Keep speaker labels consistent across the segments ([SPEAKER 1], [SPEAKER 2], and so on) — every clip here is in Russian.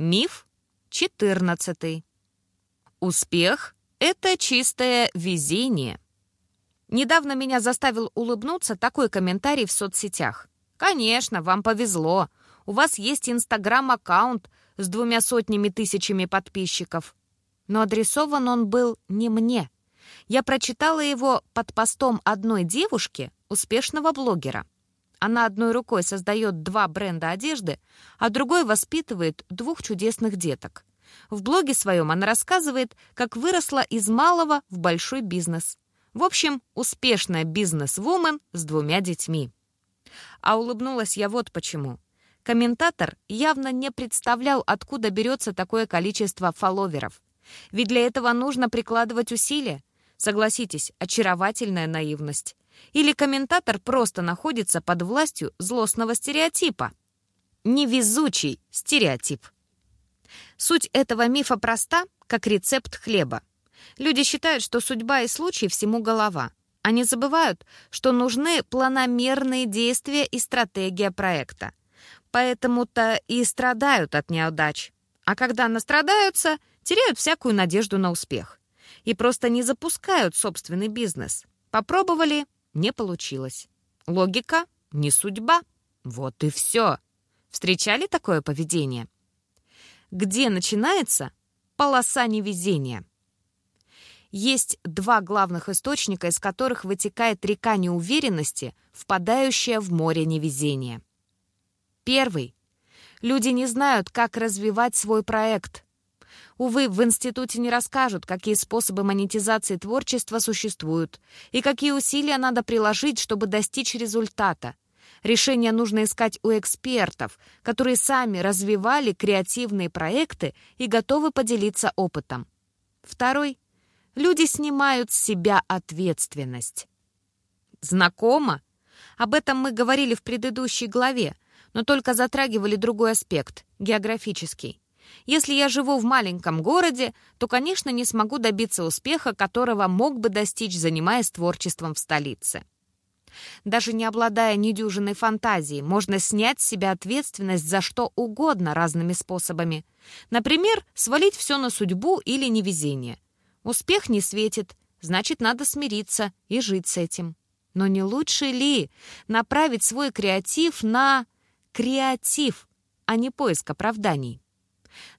[SPEAKER 1] Миф 14. Успех — это чистое везение. Недавно меня заставил улыбнуться такой комментарий в соцсетях. «Конечно, вам повезло. У вас есть инстаграм-аккаунт с двумя сотнями тысячами подписчиков». Но адресован он был не мне. Я прочитала его под постом одной девушки, успешного блогера. Она одной рукой создает два бренда одежды, а другой воспитывает двух чудесных деток. В блоге своем она рассказывает, как выросла из малого в большой бизнес. В общем, успешная бизнес-вумен с двумя детьми. А улыбнулась я вот почему. Комментатор явно не представлял, откуда берется такое количество фолловеров. Ведь для этого нужно прикладывать усилия. Согласитесь, очаровательная наивность. Или комментатор просто находится под властью злостного стереотипа. Невезучий стереотип. Суть этого мифа проста, как рецепт хлеба. Люди считают, что судьба и случай всему голова. Они забывают, что нужны планомерные действия и стратегия проекта. Поэтому-то и страдают от неудач. А когда настрадаются, теряют всякую надежду на успех. И просто не запускают собственный бизнес. Попробовали — не получилось. Логика — не судьба. Вот и все. Встречали такое поведение? где начинается полоса невезения. Есть два главных источника, из которых вытекает река неуверенности, впадающая в море невезения. Первый. Люди не знают, как развивать свой проект. Увы, в институте не расскажут, какие способы монетизации творчества существуют и какие усилия надо приложить, чтобы достичь результата – Решение нужно искать у экспертов, которые сами развивали креативные проекты и готовы поделиться опытом. Второй. Люди снимают с себя ответственность. Знакомо? Об этом мы говорили в предыдущей главе, но только затрагивали другой аспект — географический. Если я живу в маленьком городе, то, конечно, не смогу добиться успеха, которого мог бы достичь, занимаясь творчеством в столице. Даже не обладая недюжиной фантазией, можно снять с себя ответственность за что угодно разными способами. Например, свалить все на судьбу или невезение. Успех не светит, значит, надо смириться и жить с этим. Но не лучше ли направить свой креатив на креатив, а не поиск оправданий?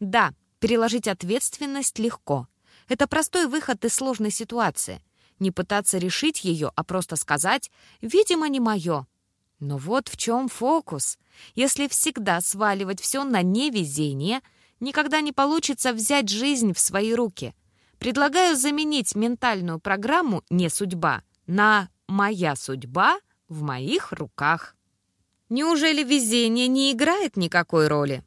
[SPEAKER 1] Да, переложить ответственность легко. Это простой выход из сложной ситуации не пытаться решить ее, а просто сказать «видимо, не мое». Но вот в чем фокус. Если всегда сваливать все на невезение, никогда не получится взять жизнь в свои руки. Предлагаю заменить ментальную программу «не судьба» на «моя судьба в моих руках». Неужели везение не играет никакой роли?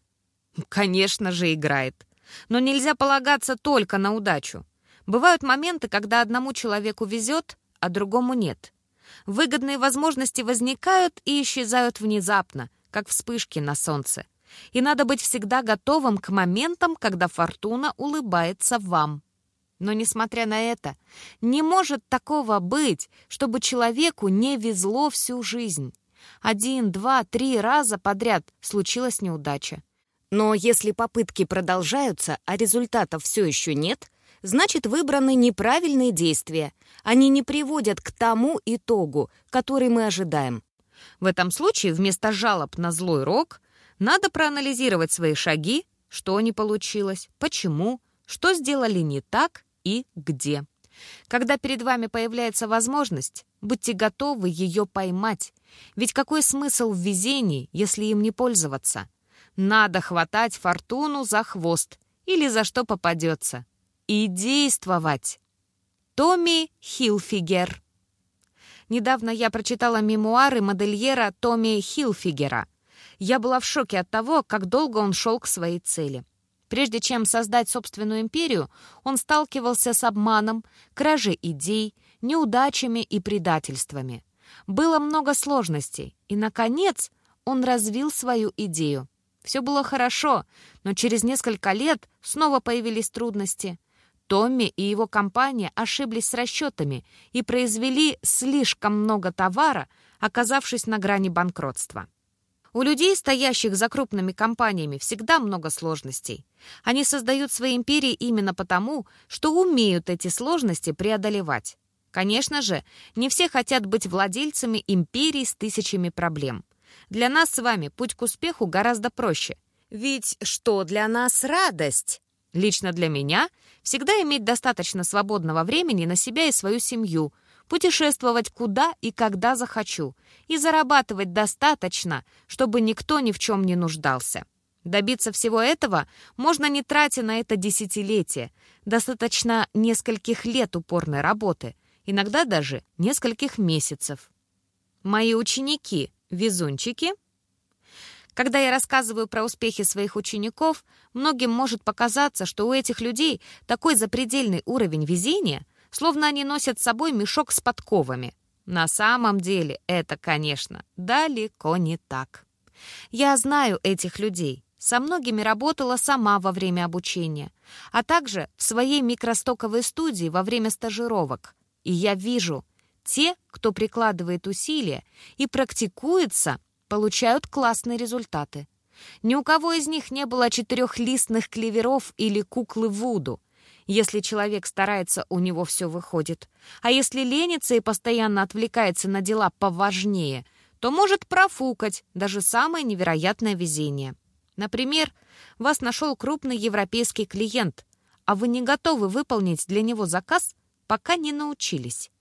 [SPEAKER 1] Конечно же играет. Но нельзя полагаться только на удачу. Бывают моменты, когда одному человеку везет, а другому нет. Выгодные возможности возникают и исчезают внезапно, как вспышки на солнце. И надо быть всегда готовым к моментам, когда фортуна улыбается вам. Но, несмотря на это, не может такого быть, чтобы человеку не везло всю жизнь. Один, два, три раза подряд случилась неудача. Но если попытки продолжаются, а результатов все еще нет — значит выбраны неправильные действия. Они не приводят к тому итогу, который мы ожидаем. В этом случае вместо жалоб на злой рок надо проанализировать свои шаги, что не получилось, почему, что сделали не так и где. Когда перед вами появляется возможность, будьте готовы ее поймать. Ведь какой смысл в везении, если им не пользоваться? Надо хватать фортуну за хвост или за что попадется и действовать. Томми Хилфигер. Недавно я прочитала мемуары модельера Томми Хилфигера. Я была в шоке от того, как долго он шел к своей цели. Прежде чем создать собственную империю, он сталкивался с обманом, кражей идей, неудачами и предательствами. Было много сложностей, и, наконец, он развил свою идею. Все было хорошо, но через несколько лет снова появились трудности. Томми и его компания ошиблись с расчетами и произвели слишком много товара, оказавшись на грани банкротства. У людей, стоящих за крупными компаниями, всегда много сложностей. Они создают свои империи именно потому, что умеют эти сложности преодолевать. Конечно же, не все хотят быть владельцами империй с тысячами проблем. Для нас с вами путь к успеху гораздо проще. Ведь что для нас радость? Лично для меня всегда иметь достаточно свободного времени на себя и свою семью, путешествовать куда и когда захочу и зарабатывать достаточно, чтобы никто ни в чем не нуждался. Добиться всего этого можно не тратя на это десятилетия, достаточно нескольких лет упорной работы, иногда даже нескольких месяцев. Мои ученики — везунчики — когда я рассказываю про успехи своих учеников, многим может показаться, что у этих людей такой запредельный уровень везения, словно они носят с собой мешок с подковами. На самом деле это, конечно, далеко не так. Я знаю этих людей. Со многими работала сама во время обучения, а также в своей микростоковой студии во время стажировок. И я вижу, те, кто прикладывает усилия и практикуется, получают классные результаты. Ни у кого из них не было четырехлистных клеверов или куклы Вуду. Если человек старается, у него все выходит. А если ленится и постоянно отвлекается на дела поважнее, то может профукать даже самое невероятное везение. Например, вас нашел крупный европейский клиент, а вы не готовы выполнить для него заказ, пока не научились.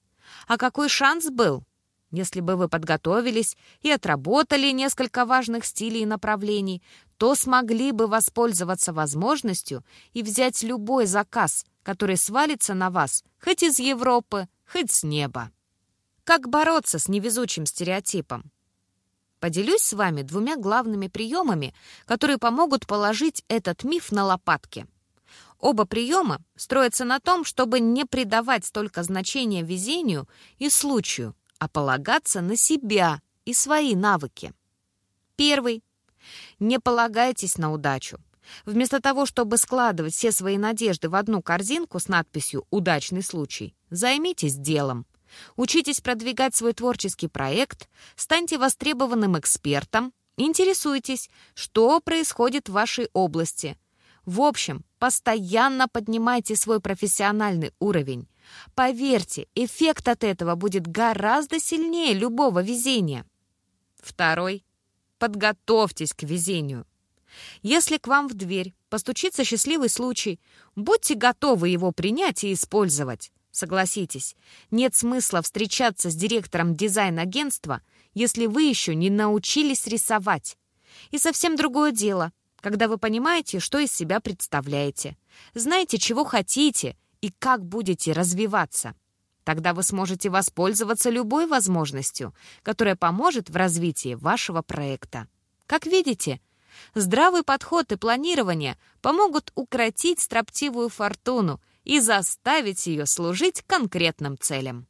[SPEAKER 1] А какой шанс был? Если бы вы подготовились и отработали несколько важных стилей и направлений, то смогли бы воспользоваться возможностью и взять любой заказ, который свалится на вас хоть из Европы, хоть с неба. Как бороться с невезучим стереотипом? Поделюсь с вами двумя главными приемами, которые помогут положить этот миф на лопатки. Оба приема строятся на том, чтобы не придавать столько значения везению и случаю, а полагаться на себя и свои навыки. Первый. Не полагайтесь на удачу. Вместо того, чтобы складывать все свои надежды в одну корзинку с надписью «Удачный случай», займитесь делом. Учитесь продвигать свой творческий проект, станьте востребованным экспертом, интересуйтесь, что происходит в вашей области. В общем, постоянно поднимайте свой профессиональный уровень. Поверьте, эффект от этого будет гораздо сильнее любого везения. Второй. Подготовьтесь к везению. Если к вам в дверь постучится счастливый случай, будьте готовы его принять и использовать. Согласитесь, нет смысла встречаться с директором дизайн-агентства, если вы еще не научились рисовать. И совсем другое дело, когда вы понимаете, что из себя представляете, знаете, чего хотите и как будете развиваться. Тогда вы сможете воспользоваться любой возможностью, которая поможет в развитии вашего проекта. Как видите, здравый подход и планирование помогут укротить строптивую фортуну и заставить ее служить конкретным целям.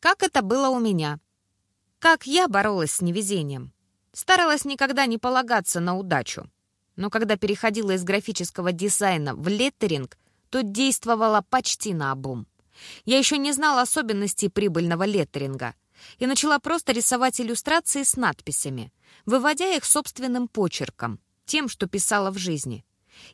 [SPEAKER 1] Как это было у меня? Как я боролась с невезением? Старалась никогда не полагаться на удачу. Но когда переходила из графического дизайна в леттеринг, то действовала почти на обум. Я еще не знала особенностей прибыльного леттеринга и начала просто рисовать иллюстрации с надписями, выводя их собственным почерком, тем, что писала в жизни.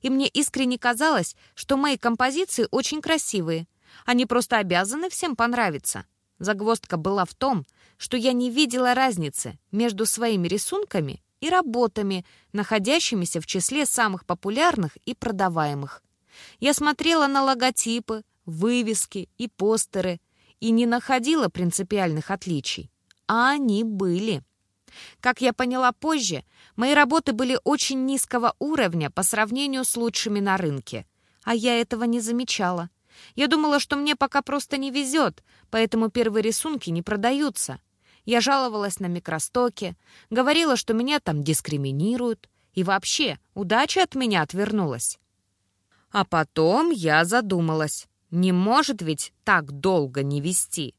[SPEAKER 1] И мне искренне казалось, что мои композиции очень красивые. Они просто обязаны всем понравиться. Загвоздка была в том, что я не видела разницы между своими рисунками и работами, находящимися в числе самых популярных и продаваемых. Я смотрела на логотипы, вывески и постеры и не находила принципиальных отличий. А они были. Как я поняла позже, мои работы были очень низкого уровня по сравнению с лучшими на рынке. А я этого не замечала. Я думала, что мне пока просто не везет, поэтому первые рисунки не продаются. Я жаловалась на микростоки, говорила, что меня там дискриминируют, и вообще удача от меня отвернулась. А потом я задумалась. Не может ведь так долго не вести.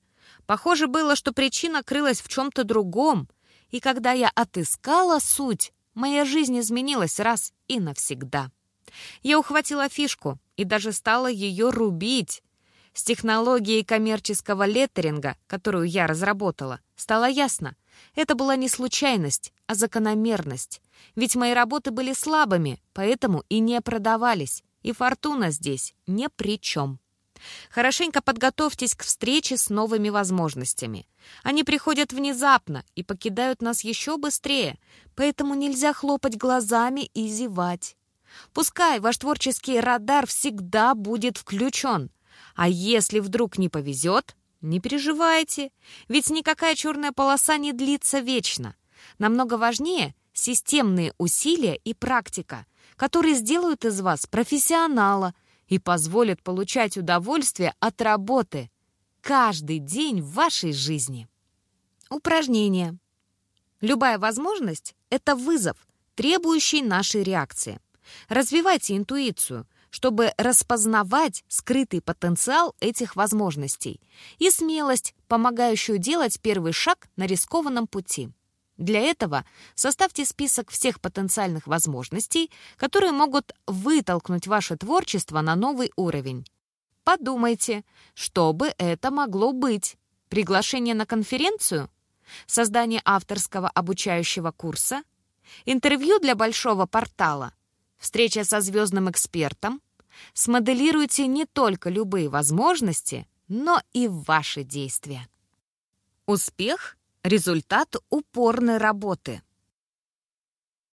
[SPEAKER 1] Похоже было, что причина крылась в чем-то другом. И когда я отыскала суть, моя жизнь изменилась раз и навсегда. Я ухватила фишку и даже стала ее рубить. С технологией коммерческого леттеринга, которую я разработала, стало ясно, Это была не случайность, а закономерность. Ведь мои работы были слабыми, поэтому и не продавались. И фортуна здесь ни при чем. Хорошенько подготовьтесь к встрече с новыми возможностями. Они приходят внезапно и покидают нас еще быстрее, поэтому нельзя хлопать глазами и зевать. Пускай ваш творческий радар всегда будет включен, а если вдруг не повезет, не переживайте, ведь никакая черная полоса не длится вечно. Намного важнее системные усилия и практика, которые сделают из вас профессионала и позволят получать удовольствие от работы каждый день в вашей жизни. Упражнение. Любая возможность — это вызов, требующий нашей реакции. Развивайте интуицию, чтобы распознавать скрытый потенциал этих возможностей и смелость, помогающую делать первый шаг на рискованном пути. Для этого составьте список всех потенциальных возможностей, которые могут вытолкнуть ваше творчество на новый уровень. Подумайте, что бы это могло быть? Приглашение на конференцию? Создание авторского обучающего курса? Интервью для большого портала? Встреча со звездным экспертом? Смоделируйте не только любые возможности, но и ваши действия. Успех Результат упорной работы.